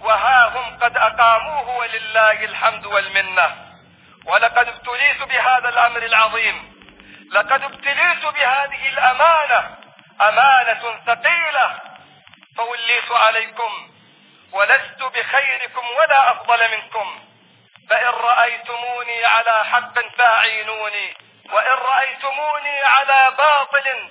وها هم قد أقاموه ولله الحمد والمنة ولقد ابتليت بهذا الأمر العظيم لقد ابتليت بهذه الأمانة أمانة ثقيلة فوليت عليكم ولست بخيركم ولا أفضل منكم فإن رأيتموني على حق فاعينوني وإن رأيتموني على باطل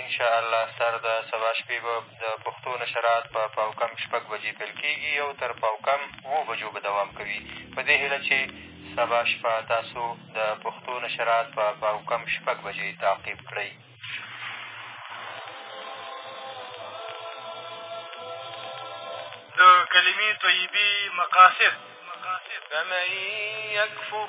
ان شاء الله سر د سبا شپې به د پښتو نشرات په پاو کم شپږ بجې پیل کېږي او تر پاو کم اوو بجو به دوام کوي په دې هیله چې سبا شپه تاسو د پښتو نشرات په پاو کم شپږ بجې تعقیب کړئ د کلمې طیبې مقاصد فمن یکفر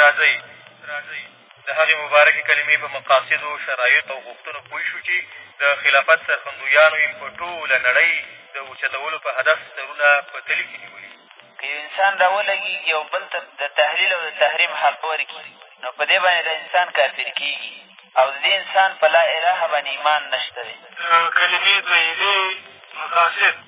راځئ د هغې مبارکې کلمې په مقاصدو شرایطو او غوښتنو پوه شو چې د خلافت سرخندویانو یې په ټوله نړۍ د اوچتولو په هدف سرونه په تلي کښې نیولي که یو انسان را ولګېږي او بل ته د تحلیل او د تحریم حق ورکړي نو په دې باندې دا انسان کافر کېږي او د دې انسان په لا اله باندې ایمان نه شته دی د کلمې طیبې مقاصد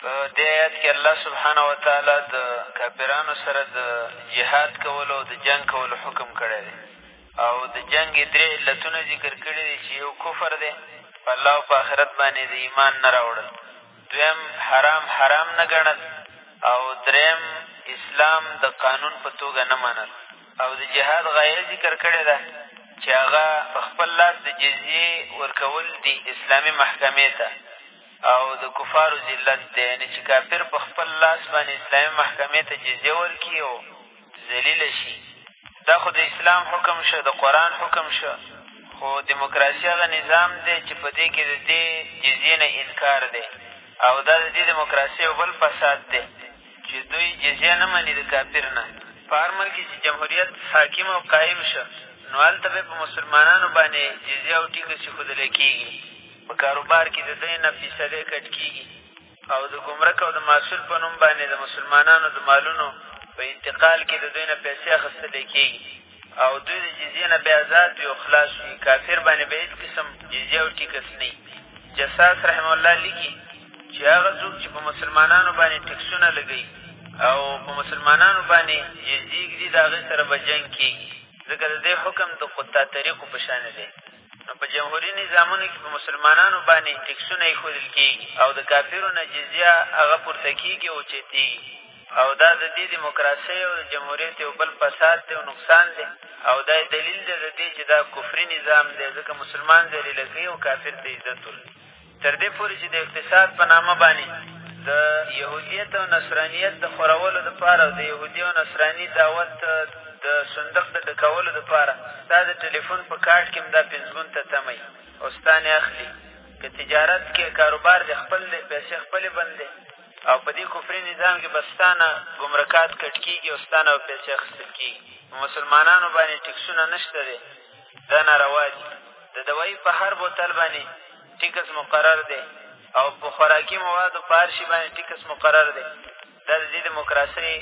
په دې ایت کې الله سبحانه وتعالی د کافرانو سره د جهاد کولو او د جنګ کولو حکم کړی دی او د جنګ یې درې علتونه ذکر کړي دي چې یو کفر دی په الله او په آخرت باندې د ایمان نه راوړل دویم حرام حرام نه ګڼل او دریم اسلام د قانون په توګه نه منل او د جهاد غایه ذکر کړې ده چې هغه په خپل لاس د جزیې ورکول دي اسلامي محکمې ته او د کفارو ذلت دی یعنې چې کافر په خپل لاس باندې اسلامي محکمې ته جزیه ورکړي او ذلیله شي دا خو د اسلام حکم شو د قرآن حکم شو خو دیموکراسي هغه نظام دی چې په دې کې د دې جزیې نه انکار دی او دا د دې دیموکراسي یو بل فساد دی چې دوی جزیه نه مني د کافر نه په هر ملک کې چې جمهوریت حاکم او قایم شه نو هلته به په مسلمانانو باندې جزیه او ټیکس ایښودلی کېږي په کاروبار کې د دوی نه فیصدی کټ کېږي او د ګمرک او د محصول په نوم باندې د مسلمانانو د مالونو په انتقال کې د دوی نه پیسې اخیستلی کېږي او دوی د جزیې نه بیا ازاد وي او خلاص وي کافر باندې به هېڅ قسم جزیه او ټیکس نه وي جساس رحمه الله لیکي چې هغه څوک چې په مسلمانانو باندې ټکسونه لګوي او په مسلمانانو باندې جزیې ږدي د هغې سره به جنګ کېږي ځکه د دې حکم د قطع طریقو په شان دی نو په جمهوري نظامونو کې په مسلمانانو باندې ټکسونه ایښودل کېږي او د کافرو نه جزیه هغه پورته کېږي او چتېږي او دا د دې دیموکراسۍ او د جمهوریت یو بل فساد دی او نقصان دی او دا دلیل دی د دې چې دا کفري نظام دی ځکه مسلمان ذلیله کوي او کافر ته عزت ورکوي تر دې پورې چې د اقتصاد په نامه باندې د یهودیت او نصرانیت د خورولو دپاره او د یهودي او نصراني دعوت د صندوق د ډکولو دپاره ستا د ټلیفون په کارډ کښې هم دا پنځګون ته تمی او ستا نه اخلي که تجارت کې کاروبار دې خپل دی پیسې خپلې بند دی او په دې کفري نظام کې به ستا نه ګمرکات کټ کېږي او ستا نه به پیسې اخیستل کېږي مسلمانانو باندې ټکسونه نه شته دی دا ناروا دي د دوایي په هر بوتل باندې ټیکس مقرر دی او په خوراکي موادو په هر شي باندې ټیکس مقرر دی دا د دې دیموکراسۍ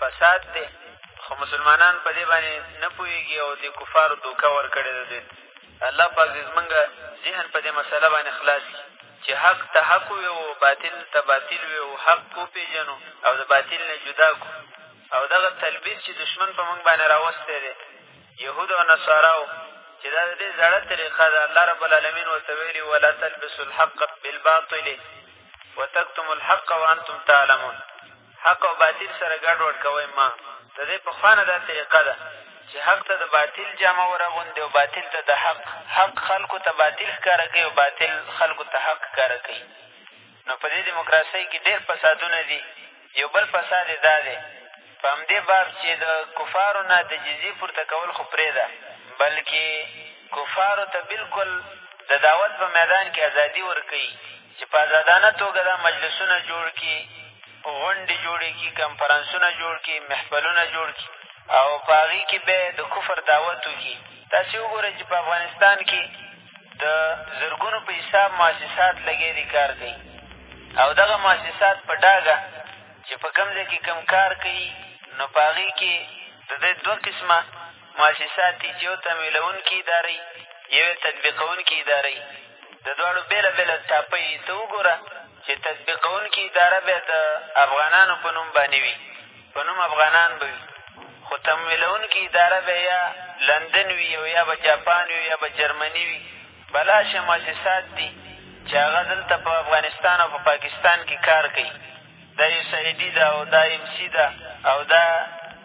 فساد دی خو مسلمانان په دې باندې نه پوهېږي او د کفارو دوکه ورکړې ده دوی الله پاک دې زمونږ ذهن په دې مسله باندې خلاص کړي چې حق ته حق وویو باطل ته باطل وویو حق وپېژنو او د باطل نه جدا کړو او دغه تلبیس چې دښمن په مونږ باندې راوستی دی یهود او نصاراو چې دا د دې زړه طریقه ده الله رب العالمین ورته ویلي ولا تلبسو الحق بالباطل وتکتم الحق وانتم تعلمون حق او باطل سره ګډوډ کوئ ما د دې پخوا نه دا طریقه ده چې حق ته د باطل جامه ورغوندې او باطل ته د حق حق خلکو ته باطل ښکاره کوي او باطل خلکو ته حق ښکاره کوي نو په دې دیموکراسۍ کې ډېر فسادونه دي یو بل فساد یې دا دی په همدې باب چې د کفارو نه د جزیې پورته کول خو پرېږده بلکې کفارو ته بلکل د دعوت په میدان کې ازادي ورکوي چې په ازادانه توګه دا مجلسونه جوړ کړي غونډې جوړې کړي کنفرانسونه جوړ کړي محفلونه جوړ کړي او په هغې کې به د کفر دعوت وکړي تاسې وګورئ چې په افغانستان کې د زرګونو په حساب مؤسسات لګیا دي کار کوي او دغه مؤسسات په ډاګه چې په کوم ځای کې کوم کار کوي نو په هغې کې د دوی دوه قسمه مؤسسات دي چې یو تمویلوونکي اداره یي یوې تطبیقوونکي اداره یي د دواړو بېله بېله ټاپۍ ته وګوره چې تطبیقوونکې اداره بیا د افغانانو په نوم باندې وي په نوم افغانان به وي خو تمویلوونکې اداره به یا لندن وي او یا به جاپان وي یا به جرمني وي بلاشه مؤسسات دي چې هغه دلته په افغانستان او په پاکستان کې کار کوي دا یو سایډي ده او دا ایم سي ده او دا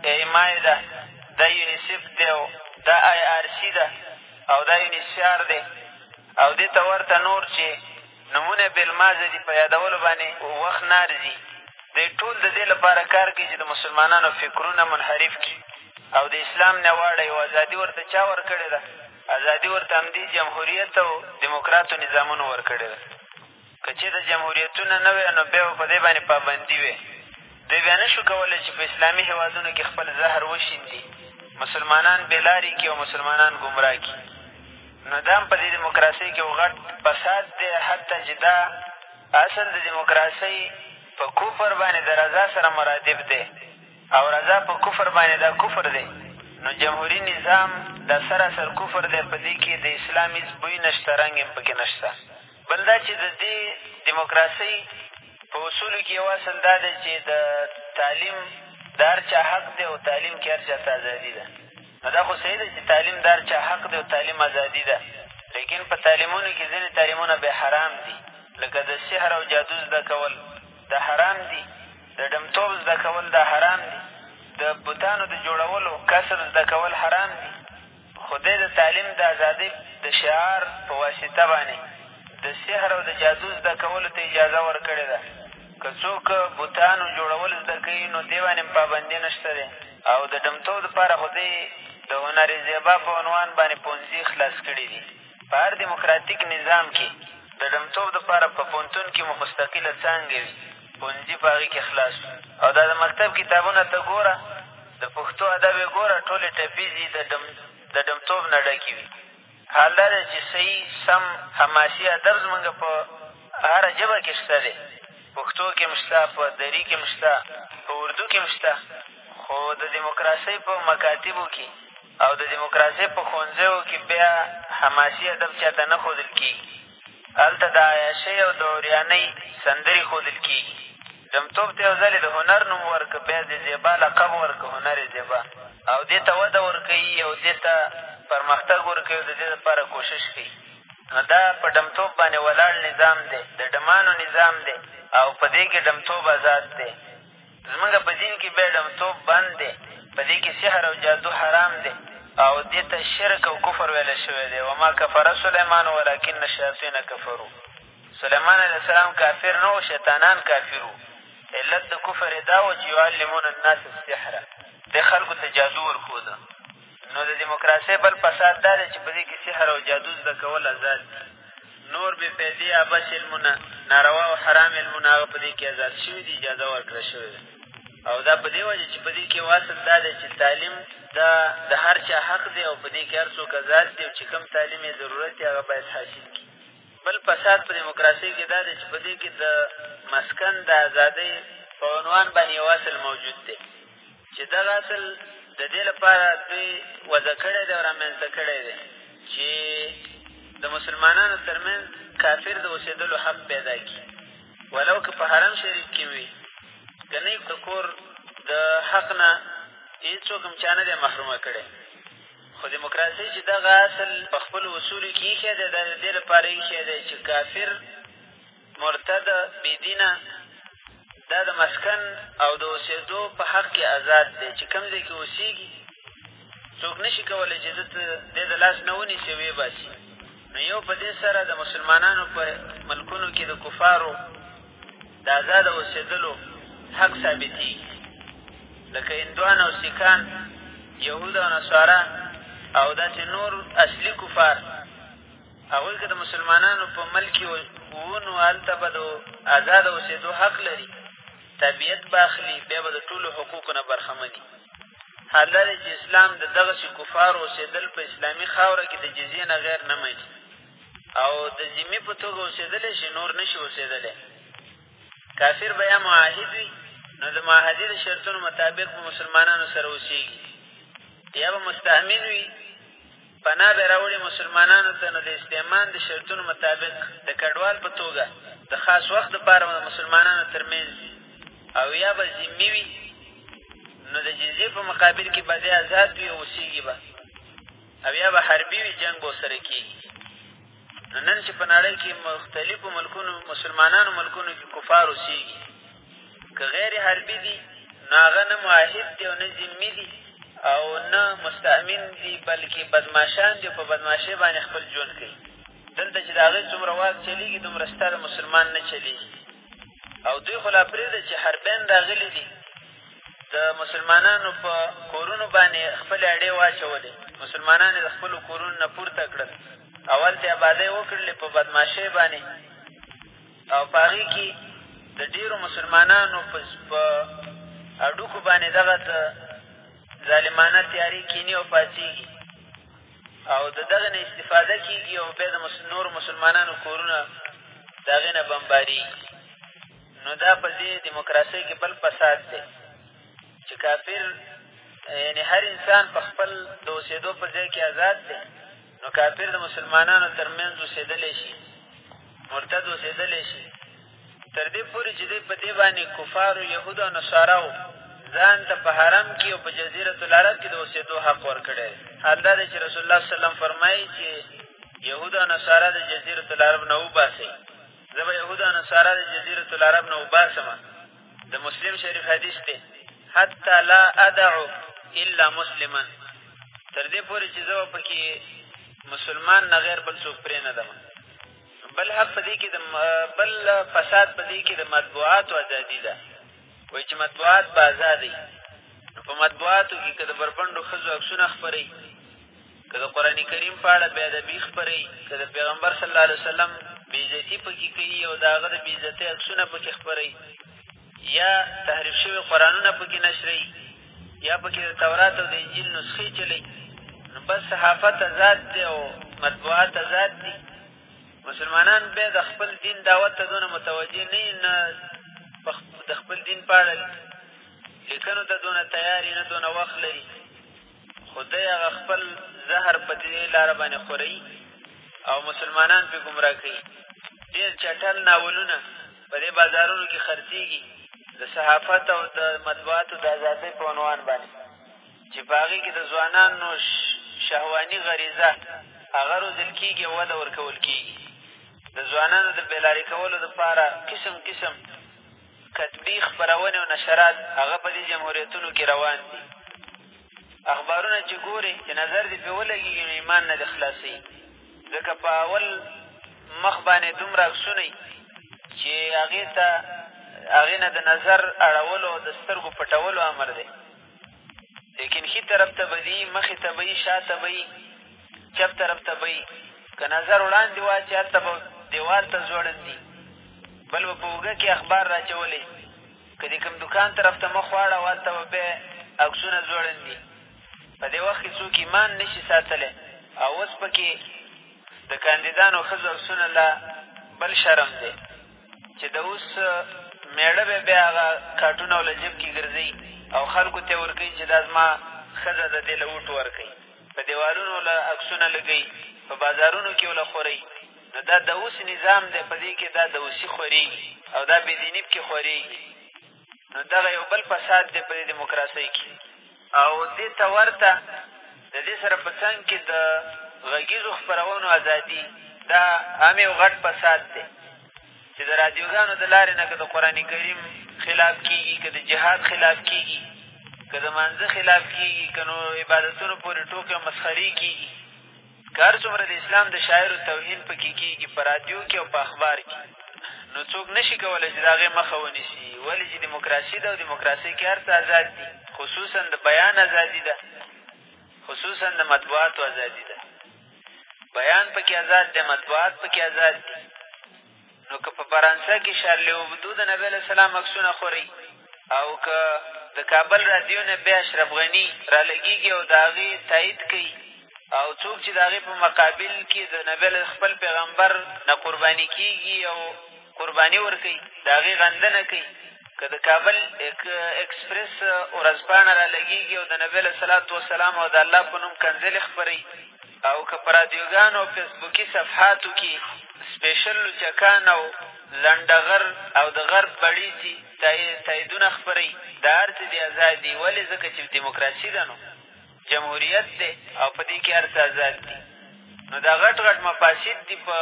ایم آی ده دا یونیسف دی او دا آی آر سي ده او دا یونیسیار دی او دې ته ورته نور چې نومونه بېلمازه دي، په یادولو باندې وخت نه ارزي. دوی ټول د دې لپاره کار کوي چې د مسلمانانو فکرونه منحرف کړي او د اسلام نه واړوي او ازادي ورته چا ورکړې ده؟ ازادي ورته همدې جمهوریت او دیموکراتو نظامونو ورکړې ده. که چېرته جمهوریتونه نه وی نو بیا به په دې باندې پابندي وی. دوی بیا نه شو کولی چې په اسلامي هېوادونو کې خپل زهر وشیندي، مسلمانان بېلارې کړي او مسلمانان ګمراه کړي. نو دا هم په دې دیموکراسۍ کښې یو غټ فساد دی حتی چې دا اصل د دیموکراسۍ په کفر باندې د رضا سره مرادف دی او رضا په کفر باندې دا کفر دی نو جمهوري نظام دا سراسر کفر دی په دې کښې د اسلام هېڅ بوی نه شته رنګ هم پکې نه شته بل دا چې د دې دیموکراسۍ په اصولو کښې یو اصل دا دی چې د تعلیم د هر چا حق دی او تعلیم کښې هر چا ته ازادي ده نو دا خو صحیح ده چې تعلیم د هر چا حق دی او تعلیم ازادي ده، لیکن په تعلیمونو کې ځینې تعلیمونه بیا حرام دي، لکه د سحر او جادو زده کول دا حرام دي، د ډمتوب زده کول دا حرام دي، د بتانو د جوړولو کسب زده کول حرام دي، خو دی د تعلیم د ازادۍ د شعار په واسطه باندې د سحر او د جادو زده کولو ته اجازه ورکړې ده. که څوک بتانو جوړول زده کوي نو دې باندې هم پابندي نه شته دی او د ډمتو دپاره خو دی د هنر زیبا په عنوان باندې پوهنځي خلاص کړي دي په هر دیموکراتیک نظام کې د ډمتوب دپاره په پوهنتون کې مو مستقله څانګه وي پوهنځي په هغې کې خلاص او دا د مکتب کتابونه ته ګوره د پښتو ادب یې ګوره ټولې ټپیزې د ډم د ډمتوب نه ډکې وي حال دا دی چې صحیح، سم، حماسي ادب زمونږ په هره ژبه کې شته دی، پښتو کې هم شته، په دري کې هم شته، په اردو کې هم شته، خو د دیموکراسۍ په مکاتبو کې او د دیموکراسۍ په ښوونځیو کې بیا حماسي ادب چا ته نه ښودل کېږي. هلته د عیاشۍ او د عریانۍ سندرې ښودل کېږي. ډمتوب ته یو ځل یې د هنر نوم ورکړ، بیا یې د زېبا لقب ورکړ، هنر زېبا، او دې ته وده ورکوي او دې ته پرمختګ ورکوي او د دې لپاره کوشش کوي. نو دا په ډمتوب باندې ولاړ نظام دی، د ډمانو نظام دی او په دې کې ډمتوب ازاد دی. زمونږ په دين کښې بيډم توب بند دی په دې کښې سحر او جادو حرام دی او دې ته شرک او کفر ويل شوی دی وما کفر سليمان ولکن الشياطين کفرو سليمان عليه السلام کافر نه و شيطانان کافر وو علت د کفر یې دا و چې يعلمون الناس السحر دې خلکو ته جادو ورښوده نو د دیموکراسۍ بل فساد دا دی چې په دې کې سحر او جادو زده کول ازاد دي نور بې پیدې عبس علمونه ناروا او حرام علمونه هغه په دې کې ازاد شوي دي اجازه ورکړه شوې ده او دا په دې وجه چې په دې کې واصل دا دی چې تعلیم دا د هر چا حق دی او په دې کې هر څوک ازاد دی او چې کوم تعلیم یې ضرورت دی هغه باید حاصل کړي بل فساد په دیموکراسۍ کې دا دی چې په دې کې د مسکن د ازادۍ په عنوان باندې یو اصل موجود دی چې دغه اصل د دې لپاره دوی وضع کړی دی او رامنځته کړی دی چې د مسلمانانو ترمنځ کافر د اوسېدلو حق پیدا کړي ولو که په حرم شریف کې وي که نه د کور د حق نه هېڅوک هم چا نه دی محرومه کړی خو دیموکراسي چې دغه اصل په خپلو اصولو کې ایښی دی دا د دې لپاره ایښی دی چې کافر مرتد، بې دینه، دا د مسکن او د اوسېدو په حق کې ازاد دی، چې کوم ځای کې اوسېږي څوک نه شي کولی چې ده ته دی د لاس نه ونیسي ویې باسي نو یو په دې سره د مسلمانانو په ملکونو کې د کفارو د ازاد اوسېدلو حق ثابتېږي لکه هندوان او سیکان یهود او نصارا او داسې نور اصلي کفار هغوی که د مسلمانانو په ملک کې وو نو هلته به د ازاده اوسېدو حق لري طبیعت به اخلي بیا به د ټولو حقوقو نه برخمن دي حال دا دی چې اسلام د دغسې کفارو اوسېدل په اسلامي خاوره کې د جزیې نه غیر نه مني او د ذمي په توګه اوسېدلی شي نور نه شي اوسېدلی کافر به یا معاهد وي نو د معاهدې د شرطونو مطابق به مسلمانانو سره اوسېږي یا به مستحمل وي پناه به راوړي مسلمانانو ته نو د استعمان د شرطونو مطابق د کډوال په توګه د خاص وخت لپاره د مسلمانانو ترمنځ او یا به ذمي وي نو د جزیې په مقابل کې به دی ازاد وي او اوسېږي به او یا به حربي وي جنګ به ورسره کېږي نو نن چې په نړۍ کې مختلفو ملکونو مسلمانانو ملکونو کې کفار اوسېږي که غیر حربي دي نو هغه نه معاهد دي او نه ذمي دي او نه مستأمن دي بلکې بدماشان دي او په بدماشۍ باندې خپل ژوند کوي دلته چې د هغې څومره واک چلېږي دومره ستا د مسلمان نه چلېږي او دوی خو لا پرېږده چې حربیان راغلي دي د مسلمانانو په کورونو باندې خپلې اړې واچولې مسلمانان یې د خپلو کورونو نه پورته کړل اول ته آبادۍ وکړلې په بدماشۍ باندې او په هغې کې د ډېرو مسلمانانو په په هډوکو باندې دغه څه ظالمانه تیارې کینې او پاڅېږي او د دغه نه استفاده کېږي او بیا د نورو مسلمانانو کورونه د هغې نه بمبارېږي نو دا په دې دیموکراسۍ کې بل فساد دی چې کافر یعنې هر انسان په خپل د اوسېدو په ځای کې ازاد دی نو کافر د مسلمانانو تر منځ اوسېدلی شي مرتد اوسېدلی شي تر دې پورې چې دی په دې باندې کفارو یهودو او نصاراو ځان ته په حرم کې او په جزیرة العرب کې د اوسېدو حق ورکړی حال دا دی چې رسول الله صلی وسلم فرمایي چې یهود او نصارا د جزیرة العرب نه وباسئ زه به یهود او نصارا د جزیرة العرب نه وباسم د مسلم شریف حدیث دی حتی لا ادعو الا مسلما تر دې پورې چې زه په کې مسلمان نه غیر بل څوک پرې نه دم بل حق په دې کې د بل فساد په دې کې د مطبوعاتو ازادي ده وایي چې مطبوعات به ازادي په مطبوعاتو کې که د بربنډو ښځو عکسونه خپروي که د قرآن کریم په اړه بې ادبي خپروي که د پیغمبر صلی الله علیه وسلم بېعزتي پکې کوي او د هغه د بېعزتۍ عکسونه پکې خپروي یا تحریف شوي قرآنونه پکې نشروي یا پکې د تورات او د انجیل نسخې چلوي نو بس صحافت ازاد دی او مطبوعات ازاد دي مسلمانان بیا د خپل دین دعوت ته دونه متوجه نه نه د خپل دین په اړه لیکنو ته دونه تیار نه دونه وخت لري خو دی هغه خپل زهر په دې لاره باندې خوري او مسلمانان پې ګمراه کوي ډېر چټل ناولونه په دې بازارونو کې خرڅېږي د صحافت او د مطبوعاتو د ازادۍ په عنوان باندې چې په هغې کې د ځوانانو شهواني غریزه هغه روزل کېږي او وده ورکول کېږي د ځوانانو د بېلارې کولو دپاره قسم قسم کتبي خپرونې او نشرات هغه په دې جمهوریتونو کې روان دي اخبارونه چې ګورې چې نظر دې پرې ولګېږي نو ایمان نه دې خلاصوي ځکه په اول مخ باندې دومره عکسونه چې هغې ته هغې نه د نظر اړولو او د سترګو پټولو امر دی لیکن ښي طرف ته به ځي مخې ته به یي شا ته به یي چپ طرف ته به که نظر وړاندې واچي هلته به دیوال ته ځوړند دي بل به په اوږه کې اخبار راچولی که د کوم دکان طرف ته مخ واړوه هلته به بیا عکسونه ځوړند دي په دې وخت کې څوک ایمان نه شي ساتلی او اوس پکې د کاندیدانو ښځو عکسونه لا بل شرم دی چې د اوس مېړه به بیا هغه کاټونه له جب کې ګرځوي او خلکو ته یې ورکوي چې دا زما ښځه ده دې له اوټو ورکوي په دیوالونو له عکسونه لګوي په بازارونو کې وله خورئ نو دا د اوس نظام دی په دې کې دا د اوسي خورېږي او دا بېدیني پکې خورېږي نو دغه یو بل فساد دی په دې دیموکراسۍ کې او دې ته ورته د دې سره په څنګ کې د غږیزو خپرونو ازادي دا هم یو غټ فساد دی چې د رادیوګانو د لارې نه که د قرآن کریم خلاف کېږي که د جهاد خلاف کېږي که د مانځه خلاف کېږي که نو عبادتونو پورې ټوکې او مسخرې کېږي که هر څومره د اسلام د شاعرو توهین پکې کېږي په رادیو کې او په اخبار کې نو څوک نه شي کولی چې د هغې مخه ونیسي ولې چې دیموکراسي ده او دیموکراسۍ کې هر څه ازاد دي خصوصا د بیان ازادي ده خصوصا د مطبوعاتو ازادي ده بیان پکې ازاد دی مطبوعات پکې ازاد دي نو که په فرانسه کې شارلې اوبدو د نبی علیه السلام عکسونه خورئ او که د کابل رادیو نه بیا اشرف غني رالګېږي او د هغې تایید کوي او څوک چې د هغې په مقابل کې د نبی خپل پیغمبر نه قرباني کېږي او قرباني ورکوي د هغې غندنه کوي که د کابل اکسپرس ورځپاڼه را لګېږي او د نبي علیه صلات وسلام او د الله په نوم کنځلې خپروي او که په رادیوګانو او فېسبوکي صفحاتو کې سپېشل لوچکان او لنډغر او د غرب بړیڅي تاییدونه خپروي دا هر څه دې ازاد دي ولې ځکه چې دیموکراسي ده نو جمهوریت دی او په دې کې هر څه ازاد دي نو دا غټ غټ مفاسد دي په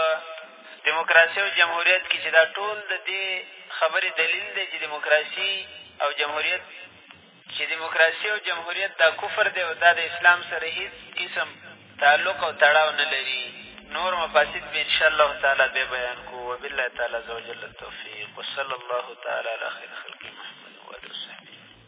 دیموکراسي او جمهوریت کې چې دا ټول د دې خبرې دلیل دی چې دیموکراسي او جمهوریت چې دیموکراسي او جمهوریت دا کفر دی او دا د اسلام سره هېڅ قسم تعلق او تړاو نه لري نور مفاسد به انشاءالله تعالی بیا بیان کړو وبالله تعالی عز وجل التوفیق وصلی الله تعالی علی خیر خلق محمد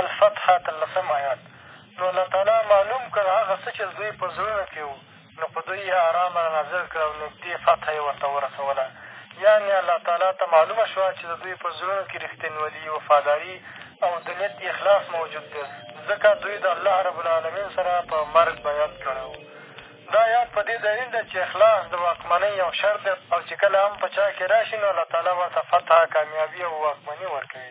الفتح اتلسم آیات نو الله تعالی معلوم کړ هغه څه چې د دوی په زړونو کښې وو نو په دوی یې ارامه رانازل کړ او نږدې فتحه یې ورته ورسوله یعنې الله تعالی ته معلومه شوه چې د دوی په زړونو کښې رښتینولي وفاداري او د نیت اخلاص موجود دی ځکه دوی د الله رب العالمین سره په مرګ بیعت کړی وو دا یاد په دې دلیل ده چې اخلاص د واکمنۍ یو شرط دی او چې کله هم په چا کې راشي نو الله تعالی ورته فتحه کامیابي او واکمني ورکوي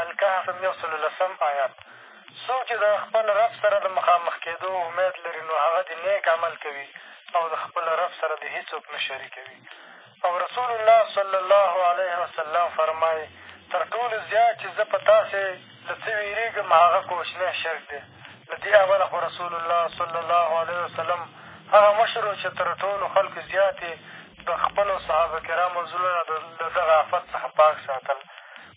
الکهف یو سلو لسم ایات څوک چې د خپل رب سره د مخامخ کېدو امید لري نو هغه دې نېک عمل کوي او د خپل رب سره دې هېڅوک نه شریکوي او رسول الله صلی الله علیه وسلم فرمایي تر ټولو زیات چې زه په تاسې له څه وېرېږم هغه کوچنی شرک دی له دې اوله خو رسول الله صلی الله علیه وسلم هغه مشر و چې تر ټولو خلکو زیات یې د خپلو صحابه کرامو زړونه د دغه افت څخه پاک ساتل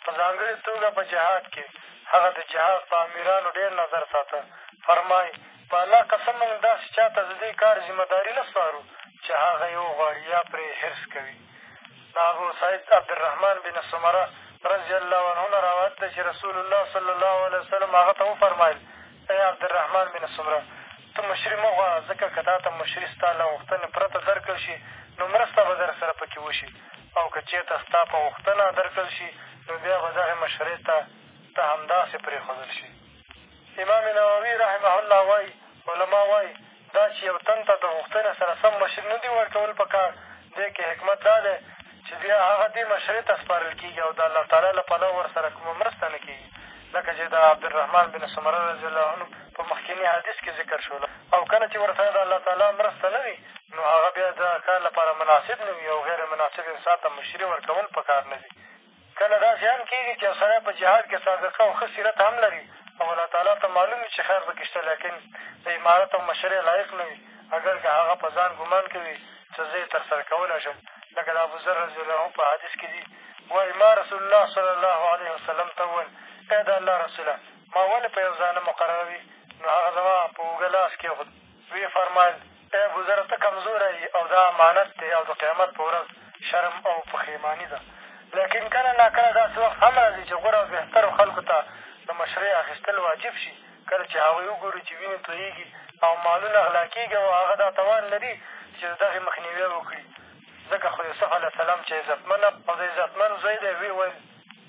په ځانګړې توګه په جهاد کښې هغه د جهاد په امیرانو ډېر نظر ساته، فرمايي، په الله قسم مونږ داسې چا ته د دې کار ذمه داري نه سپارو چې هغه يې وغواړي يا پرې حرص کوي. له ابوسعيد عبدالرحمن بن سمره رضی الله عنه نه روايت دی چې رسول الله صلی الله عليه وسلم هغه ته وفرمايل ای عبدالرحمن بن سمره! ته مشري مه غواړه، ځکه که تا ته مشري ستا له غوښتنې پرته درکړل شي، نو مرسته به درسره په کې وشي او که چېرته ستا په غوښتنه درکړل شي، نو بیا به دغې مشرۍ ته ته همداسې پرېښودل شي. امام نووي رحمه الله وايي، علما وايي، دا چې یو تن ته د غوښتنې سره سم مشري نه دي ورکول په کار، دې کښې حکمت دا دی چې بیا هغه دې مشرۍ ته سپارل کېږي او د الله تعالی له پلوه ورسره کومه مرسته نه کېږي لکه چې د عبدالرحمن بن سمره رضي الله عنه په مخکېني حدیث کښې ذکر شول او کله چې ورسره د الله تعالی مرسته نه وي نو هغه بیا د کار لپاره مناسب نه وي او غیر مناسب انسان ته مشري ورکول په کار نه دي کله داسې هم کېږي چې یو سړی په جهاد کښې سابقه او ښه سیرت هم لري او الله تعالی ته معلوم وي چې خیر په کښې شته لیکن د امارت او مشرۍ لایق نه وي اګر که هغه په ځان ګمان کوي چې زه یې ترسره کولی شم لکه د ابوذر رضي الله په حدیث کښې دي وایي ما رسول الله صلی الله علیه وسلم ته وویل ای د الله رسوله ما ولې په یو ځانه مقرروي نو هغه زما په اوږه لاس کېښود ویې فرمایل، ای ابوذره! ته کمزوری یې او دا امانت دی او د قیامت په ورځ شرم او پښېماني ده، لیکن کله ناکله داسې وخت هم راځي چې غوره او بهترو خلکو ته د مشرۍ اخېستل واجب شي، کله چې هغوی وګوري چې وینې تویېږي او مالونه غلا کېږي او هغه دا توان لري چې د دغې مخنیوی وکړي، ځکه خو یوسف علیه السلام چې عزتمن او د عزتمن زوی دی ویې ویل.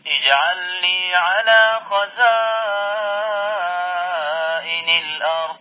اجعل لي على خزائن الارض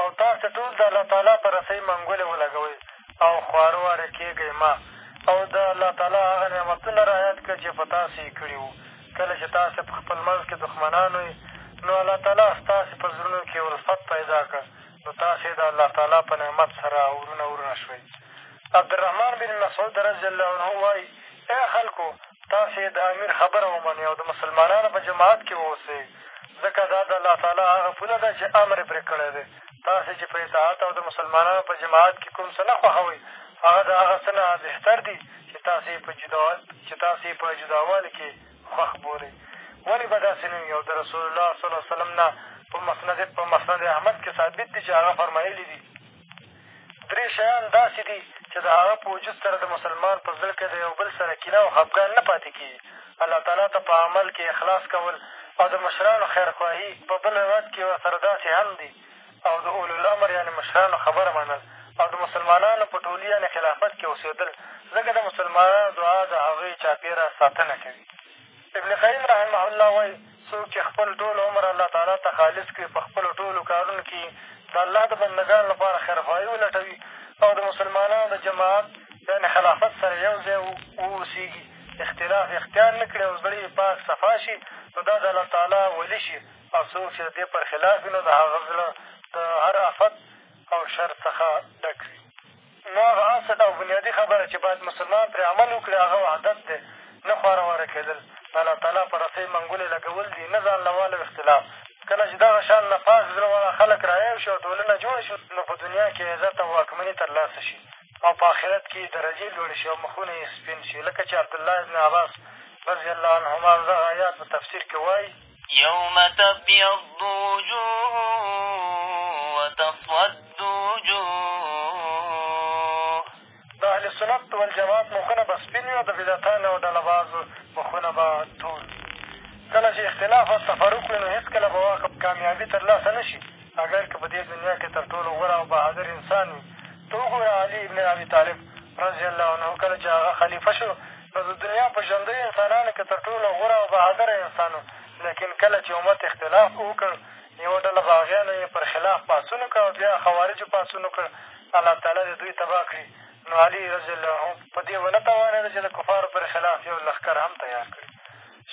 او تاسې ټول د الله تعالی په رسۍ منګولې ولګوئ او خواره واره کېږئ مه او د الله تعالی هغه نعمتونه رعایت کړئ چې په تاسو یې کړي وو. کله چې تاسې په خپل منځ کې دښمنان وئ، نو الله تعالی ستاسې په زړونو کې الفت پیدا کړ، نو تاسې د الله تعالی په نعمت سره ورونه ورونه شوئ. عبدالرحمن بن مسعود رضی الله عنه وایي، ای خلکو! تاسې د امیر خبره ومنئ او د مسلمانانو په جماعت کې واوسئ. ځکه دا د الله تعالی هغه پوله ده چې امر یې پرې کړی دی تاسې چې په اطاعت او د مسلمانانو په جماعت کښې کوم څه نه خوښوئ هغه د هغه څه نه بهتر دي چې تاسې په جدا چې تاسې په جداوالي کښې خوښ بولئ ولې به داسې نه وي او د رسول الله صلی وسلم نه په مسند په مسند احمد کښې ثابت دي چې هغه فرمایلي دي درې شیان داسې دي چې د هغه په وجود سره د مسلمان په زړه کښې د یو بل سره کینه او خفګان نه پاتې کېږي الله تعالی ته په عمل کښې اخلاص کول او د مشرانو خیرخواهي په بل روایت کښې ورسره داسې هم دي او د اولوالامر یعنې مشرانو خبره منل او د مسلمانانو په ټولي یعنې خلافت کښې اوسېدل ځکه د مسلمانانو دعا د هغوی چاپېره ساتنه کوي ابن قیم رحمه الله وایي څوک چې خپل ټول عمر الله تعالی ته خالص کړي، په خپلو ټولو کارونو کې د الله د بندګانو لپاره خیرخواهي ولټوي او د مسلمانانو د جماعت یعنې خلافت سره یو ځای واوسېږي، اختلاف یې اختیار نه کړي او زړه یې پاک صفا شي، نو دا د الله تعالی ولي شي او څوک چې د دې پر خلاف وي، نو د هغه زړه د هر افت او شر څخه ډک وي. نو هغه اصل او بنیادي خبره چې باید مسلمان پرې عمل وکړي هغه وحدت دی، نه خواره واره کېدل، د الله تعالی په رسۍ منګولې لګول دي، نه ځان له والو اختلاف. کله چې دغه شان نفاق زړه والا خلک را یو شي او ټولنه جوړه شي، نو په دنیا کې عزت او واکمني تر لاسه شي او په آخرت کې یې درجې لوړې شي او مخونه یې سپین شي، لکه چې عبدالله ابن عباس رضي الله عنهما د دغه ایات په تفسیر کې وایي. یوم تبیض وجوه وتسود وجوه د اهل سنت والجماعت مخونه به سپین وي او د بدعتانو او ډلهبازو مخونه به تور وي کله چې اختلاف او تفرق وي نو هېڅکله به واقع کامیابي تر لاسه نه شي اګر که په دې دنیا کې تر ټولو غوره او بهادر انسان وي ته وګوره علي ابن ابي طالب رضي الله عنه کله چې هغه خلیفه شو نو د دنیا په ژوندیو انسانانو کښې تر ټولو غوره او بهادره انسان و، لیکن کله چې امت اختلاف اوکړ، یوه ډله باغیانو یې پر خلاف پاڅون وکړ او بیا خوارجو پاڅون وکړ، الله تعالی دې دوی تباه کړي، نو علي رضی الله عنه په دې ونه توانېده چې د کفارو پر خلاف یو لښکر هم تیار کړي.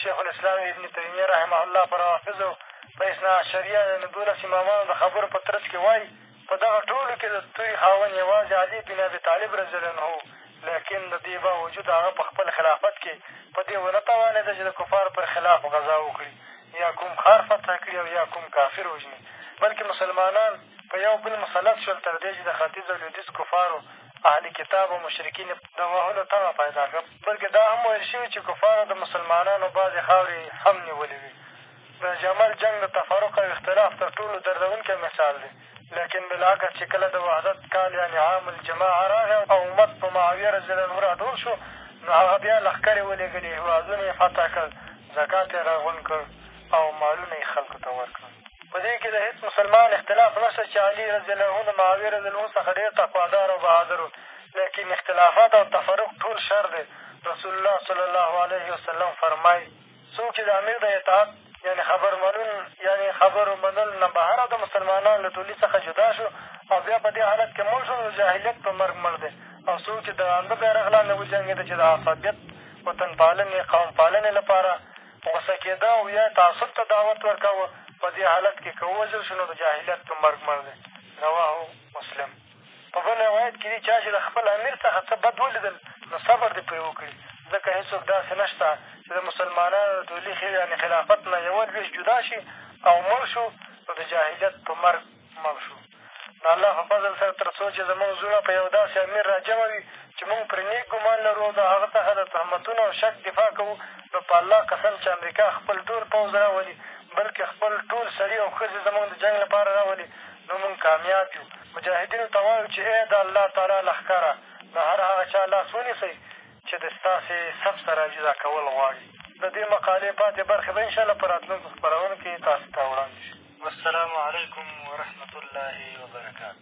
شیخ الاسلام ابن تیمیه رحمه الله پر روافضو په اثنی عشریه یعنې دولس امامانو د خبرو په ترڅ کښې وایي، په دغه ټولو کښې د توري خاوند یوازې علي بن ابي طالب رضي الله عنه ؤ، لیکن د دې با وجود هغه په خپل خلافت کښې په دې ونه توانېده چې د کفارو پر خلاف غزا وکړي، یا کوم ښار فتح کړي او یا کوم کافر وژني، بلکې مسلمانان په یو بل مسلط شول تر دې چې د ختیځ او لویدیځ کفارو، اهل کتاب او مشرکین یې د وهلو تمه پیدا کړه، بلکې دا هم ویل شوي چې کفارو د مسلمانانو بعضې خاورې هم نیولې وې. د جمل جنګ د تفرق او اختلاف تر ټولو دردوونکی مثال دی، لکن بالعکس چې کله د وحدت کال یعنې عام الجماعة راغی او امت په معاویه رضي الله عنه راټول شو، نو هغه بیا لښکرې ولېږلې، هېوادونه یې فتح کړل، زکات یې راغونډ کړ او مالونه یې خلکو ته ورکړل. په دې کښې د هېڅ مسلمان اختلاف نشته چې علي رضي الله عنه د معاویه رضي الله عنه څخه ډېر تقوادار او بهادر و، لکن اختلافات او تفرق ټول شر دی، رسول الله صلی الله علیه وسلم فرمایي. څوک چې د امیر د اطاعت یعنې خبر منون یعنې خبرو منلو نه بهر او د مسلمانانو له ټولي څخه جدا شو او بیا په دې حالت کې مړ شو نو د جاهلیت په مرګ مړ دی او څوک چې د همده بیرغ لاندې وجنګېده چې د عصبیت وطنپالنې قوم پالنې لپاره غوسه کېده او یا تعصب ته دعوت ورکاوه په دې حالت کې که ووژل شو نو د جاهلیت په مرګ مړ دی رواه مسلم په بل روایت کښې دي چا چې له خپل امیر څخه څه بد ولیدل نو صبر دې پرې وکړي ځکه هېڅوک داسې نه شته چې د مسلمانانو د ټولي ښې یعنې خلافت نه یوه لوېشت جدا شي او مړ شو نو د جاهلیت په مرګ مړ شو د الله په فضل سره تر څو چې زموږ زړونه په یو داسې امیر را جمع وي چې موږ پرې نیک ګمان لرو او د هغه څخه د تهمتونو او شک دفاع کوو نو په الله قسم چې امریکا خپل ټول پوځ راولي بلکې خپل ټول سړي او ښځې زموږ د جنګ لپاره راولي نو مونږ کامیاب یو. مجاهدینو ته وایو چې ای د الله تعالی لښکره! نو هر هغه چا لاس ونیسئ چې د ستاسې صف سره ویزه کول غواړي. د دې مقالې پاتې برخې به انشاءالله په راتلونکو خپرونو کښې تاسو ته وړاندې شي. والسلام علیکم ورحمة الله وبرکاته.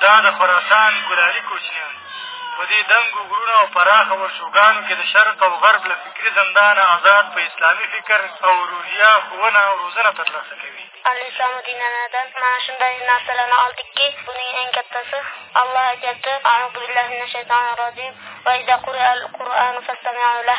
دا د خراسان ګلالي کوچنیان په دې دنګو غرونو او پراخه ورشوګانو کښې د شرق او غرب له فکري زندانه ازاد په اسلامي فکر او روحیه ښوونه او روزنه تر لاسه کوي الاسلام دیننا ده معاشن ده الناس لنا التكي بني ان كتسه الله جد اعوذ بالله من الشيطان الرجيم واذا قرئ القران فاستمعوا له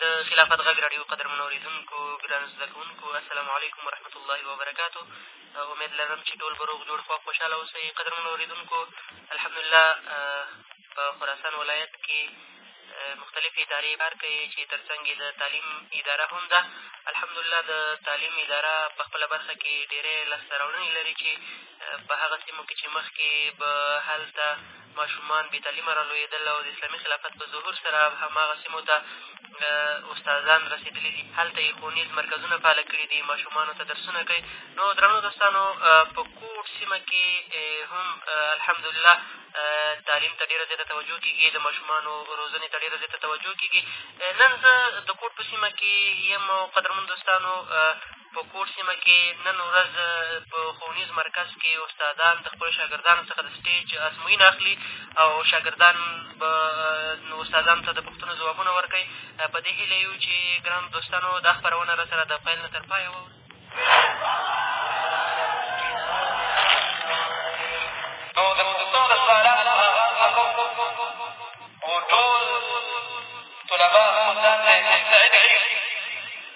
د خلافت غږ راډیو قدرمنو اورېدونکو ګرانو زده کوونکو السلام علیکم ورحمت الله وبرکاتو امید لرم چې ټول به روغ جوړ خوښ خوشحاله اوسئ قدرمنو اورېدونکو الحمدلله په خراسان ولایت کې مختلفې ادارې کار کوي چې تر څنګ یې د تعلیم اداره هم ده الحمدلله د تعلیم اداره په خپله برخه کې ډېری لاسته راوړنې لري چې په هغه سیمو کې چې مخکې به هلته ماشومان بې تعلیمه را لویېدل او د اسلامي خلافت په ظهور سره هماغه سیمو ته استادان رسېدلي دي هلته یې ښوونیز مرکزونه فعاله کړي دي ماشومانو ته درسونه کوي نو درنو دوستانو په کوټ سیمه کې هم الحمدلله تعلیم ته ډېره زیاته توجه کېږي د ماشومانو روزنې ته ډېره زیاته توجه کېږي نن زه د کوټ په سیمه کې یم او قدرمن دوستانو په کور سیمه کې نن ورځ په ښوونیز مرکز کې استادان د خپلو شاګردانو څخه د سټېج ازموینه اخلي او شاګردان به استادانو ته د پوښتنو ځوابونه ورکوي په دې هیله یو چې ګرانو دوستانو دا خپرونه را سره د پیل نه تر پایه واورئ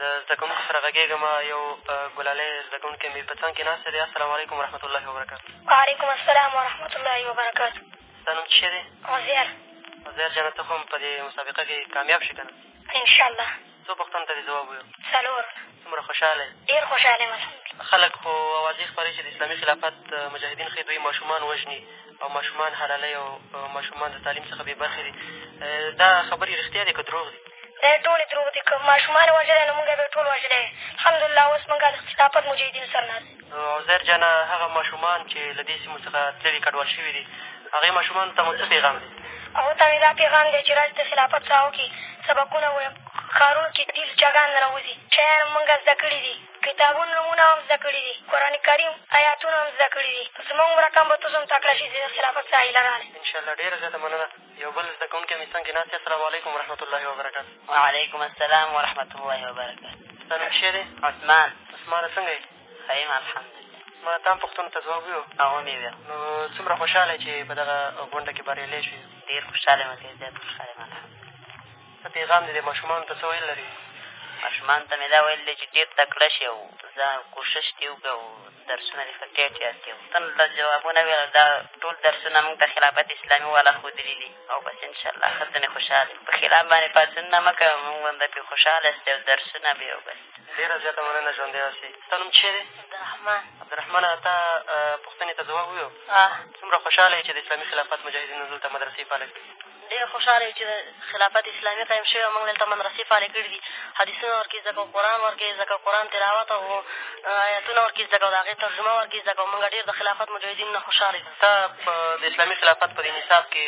د زده کوونکو سره غږېږم یو ګلالی زده کوونکی مې په څنګ کښې ناست دی السلام علیکم ورحمت الله وبرکاتو وعلیکم السلام ورحمت الله وبرکاتو ستا نوم څه شی دی عزیر عزیر جانه ته خو هم په دې مسابقه کښې کامیاب شې که نه انشاءالله څو پوښتنو ته دې ځواب وویل څلور څومره خوشحاله یې ډېر خوشحاله یم خلک خو اوازې خپروي چې د اسلامي خلافت مجاهدین ښې دوی ماشومان وژني او ماشومان حلالوي او ماشومان د تعلیم څخه بې برخې دي دا خبرې رښتیا دی که دروغ دي دا یې ټولې دروغ دي که ماشومان یې وژلی نو مونږ به یې ټول وژلی وی الحمدالله اوس مونږ د خلافت مجاهدینو سره ناست عزیر جانه هغه ماشومان چې له دې سیمو څخه تللي کډوال شوي دي هغې ماشومانو ته مو څه پیغام دی هغو ته مې دا پیغام دی چې راشي د خلافت ساحو کښې سبقونه ووایم ښارونو کښې دي لوچاګان نه راوځي شیان مونږ زده کړي دي کتابونو نومونه هم زده کړي دي، قرآن کریم ایاتونه هم زده کړي دي، زموږ عمره کم به تاسو هم تکړه شي د خلافت ساحلران. ان شاء الله ډېره زیاته مننه یو بل زده کوونکی مې څنګ کې ناست دی السلام علیکم ورحمت الله وبرکاته وعلیکم السلام ورحمت الله وبرکاته ستا نوم څه دی عثمان عثمانه څنګه یې ښه یم الحمدلله ما تام پوښتنو ته ځواب ویو هغه مې ویل نو څومره خوشحاله چې په دغه غونډه کې بریالی شوې ډېر خوشحاله یم ډېر زیات خوشحاله یم الحمدلله څه پېغام دې دې ماشومانو ته څه ویل لرې؟ ماشومانو ته مې دا ویل دې چې ډېر تکړه شئ او ځه کوشش دې وکړې او درسونه دې ښه ټیټ یاد کړې. پوښتنو ته ځوابونه ویل او دا ټول درسونه موږ ته خلافت اسلامي والا ښودلي دي او بس انشاءالله ښه ځنې خوشحال یو. په خلاف باندې پاڅونونه مه کوئ موږ به هم پرې خوشحاله شئ او درسونه به یې وبس. ډېره زیاته مننه ژوندی اوسې. ستا نوم څه دی؟ عبدالرحمن. عبدالرحمنه تا پوښتنې ته ځواب وویو؟ څومره خوشحاله یې چې د اسلامي خلافت مجاهدینو دلته مدرسې فعاله کړي؟ ډېر خوشحاله یو چې خلافت اسلامي قایم شوی او موږ دلته مدرسې فعالې کړې دي حدیثونه ورکړي زده کوو قرآن ورکړي زده کوو قرآن تلاوت او ایتونه ورکړي زده کوو د هغې ترجمه ورکړي زده کوو موږ ډېر د خلافت مجاهدینو نه خوشحاله یو ستا د اسلامي خلافت په دې نصاب کې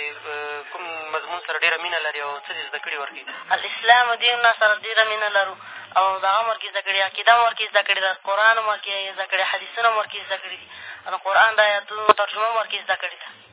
کوم مضمون سره ډېره مینه لري او څه دې زده کړي ورکړي الاسلام دیننا سره ډېره مینه لرو او دغه هم ورکړي زده کړي عقیده هم ورکړي زده کړي ده قرآن هم ورکړي زده کړي حدیثونه هم ورکړي زده کړي دي د قرآن د ایتونو ترجمه هم ورکړي زده کړي ده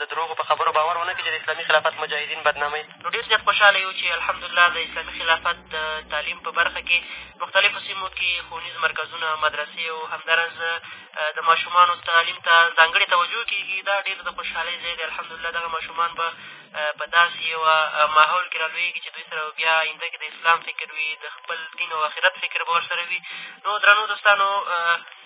د دروغو په خبرو باور ونه کړي چې د اسلامي خلافت مجاهدین بدناموي نو ډېر زیات خوشحاله یو چې الحمدلله د اسلامي خلافت د تعلیم په برخه کې مختلفو سیمو کې ښوونیز مرکزونه مدرسې او همداراز د ماشومانو تعلیم ته ځانګړې توجه کېږي دا ډېر د خوشحالۍ ځای دی الحمدلله دغه ماشومان به په داسې یوه ماحول کښې را لویېږي چې دوی سره به بیا آینده کښې د اسلام فکر وي د خپل دین او آخرت فکر به ورسره وي نو درنو دوستانو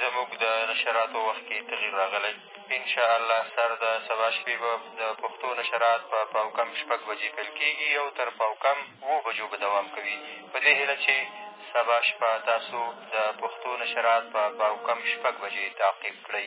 زموږ د نشراتو وخت کې تغیر راغلی انشاءالله سر د سبا شپې به د پښتو نشرات په پاوکم شپږ بجې پیل کېږي او تر پاوکم اوو بجو به دوام کوي په دې هیله چې سبا شپه تاسو د پښتو نشرات په پاوکم شپږ بجې تعقیب کړئ